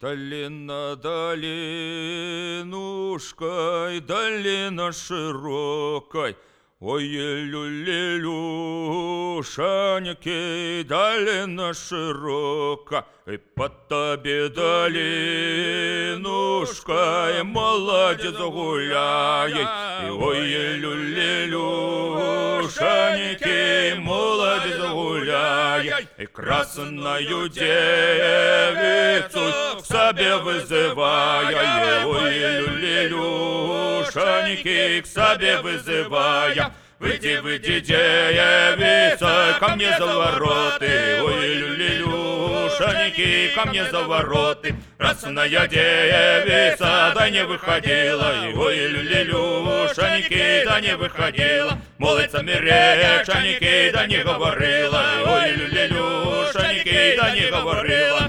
Долина долинушкой, долина широкой, Ой, люлюлюшаньки, долина широка, И по тобі долинушкой молодец гуляет, И ой, люлюлюшаньки, молодец гуляет, И красную к себе вызывая, Ой, люлюлюшаньки, к себе вызывая, Выйди, выйди, девица, ко мне за вороты, Ой, люлюшаньки, ко мне за вороты, Красная девица, да не выходила, Ой, люлюшаньки, да не выходила, Молодцами речаньки, да не говорила, Ой, люлюшаньки, да не говорила,